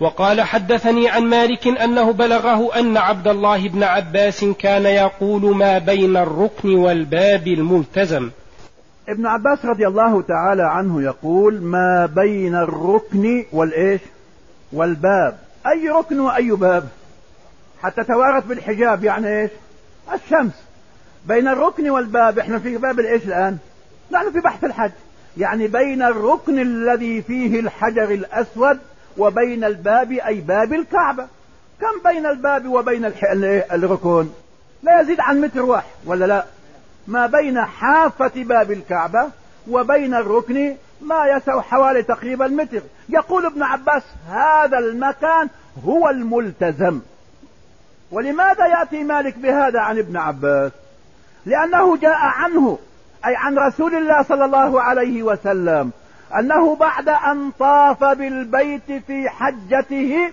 وقال حدثني عن مالك أنه بلغه أن عبد الله بن عباس كان يقول ما بين الركن والباب الملتزم. ابن عباس رضي الله تعالى عنه يقول ما بين الركن والإيش؟ والباب. أي ركن وأي باب؟ حتى توارت بالحجاب يعني إيش؟ الشمس. بين الركن والباب إحنا في باب الإيش الآن؟ نحن في بحث الحج. يعني بين الركن الذي فيه الحجر الأسود وبين الباب أي باب الكعبة. كم بين الباب وبين الركن لا يزيد عن متر واحد ولا لا؟ ما بين حافة باب الكعبة وبين الركن ما يسع حوالي تقريبا متر. يقول ابن عباس هذا المكان هو الملتزم. ولماذا يأتي مالك بهذا عن ابن عباس؟ لأنه جاء عنه أي عن رسول الله صلى الله عليه وسلم. أنه بعد أن طاف بالبيت في حجته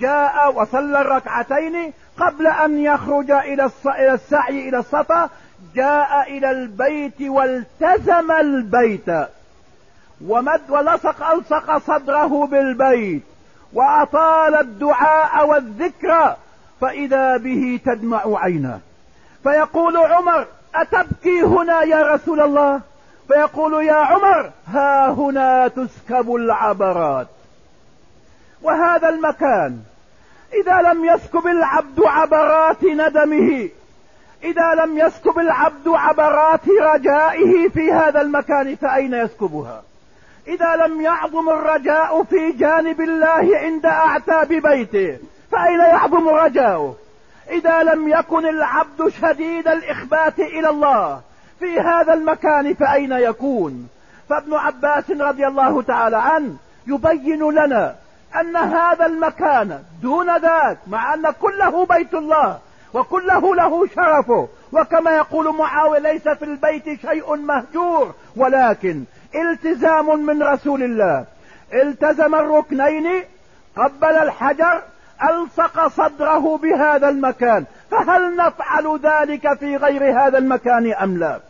جاء وصلى الركعتين قبل أن يخرج إلى السعي إلى الصفا جاء إلى البيت والتزم البيت. ومد ولصق ألصق صدره بالبيت وأطال الدعاء والذكر فإذا به تدمع عيناه. فيقول عمر أتبكي هنا يا رسول الله؟ فيقول يا عمر ها هنا تسكب العبرات. وهذا المكان إذا لم يسكب العبد عبرات ندمه إذا لم يسكب العبد عبرات رجائه في هذا المكان فأين يسكبها؟ إذا لم يعظم الرجاء في جانب الله عند أعتاب بيته فأين يعظم رجاؤه؟ إذا لم يكن العبد شديد الإخبات إلى الله في هذا المكان فأين يكون؟ فابن عباس رضي الله تعالى عنه يبين لنا أن هذا المكان دون ذاك مع أن كله بيت الله وكله له شرفه وكما يقول معاوية ليس في البيت شيء مهجور ولكن التزام من رسول الله. التزم الركنين قبل الحجر ألصق صدره بهذا المكان فهل نفعل ذلك في غير هذا المكان أم لا؟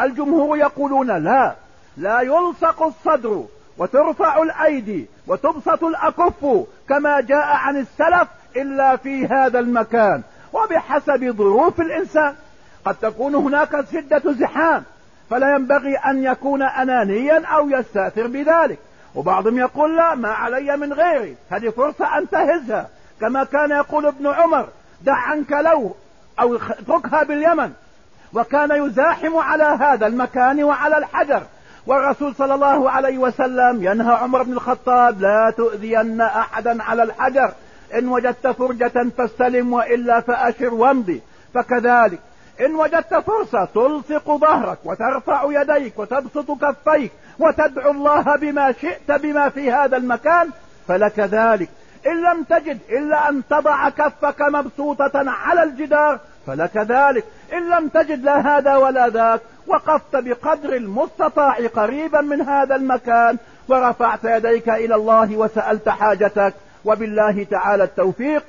الجمهور يقولون لا لا يلصق الصدر وترفع الأيدي وتبسط الأكف كما جاء عن السلف إلا في هذا المكان. وبحسب ظروف الإنسان قد تكون هناك شدة زحام فلا ينبغي أن يكون انانيا أو يستأثر بذلك. وبعضهم يقول لا ما علي من غيري هذه فرصة انتهزها كما كان يقول ابن عمر دع عنك لو أو اتركها باليمن. وكان يزاحم على هذا المكان وعلى الحجر. والرسول صلى الله عليه وسلم ينهى عمر بن الخطاب لا تؤذين احدا على الحجر. إن وجدت فرجة فاستلم وإلا فأشر وامضي. فكذلك إن وجدت فرصة تلصق ظهرك وترفع يديك وتبسط كفيك وتدعو الله بما شئت بما في هذا المكان فلك ذلك. إن لم تجد إلا أن تضع كفك مبسوطة على الجدار فلك ذلك. إن لم تجد لا هذا ولا ذاك وقفت بقدر المستطاع قريبا من هذا المكان ورفعت يديك إلى الله وسألت حاجتك. وبالله تعالى التوفيق.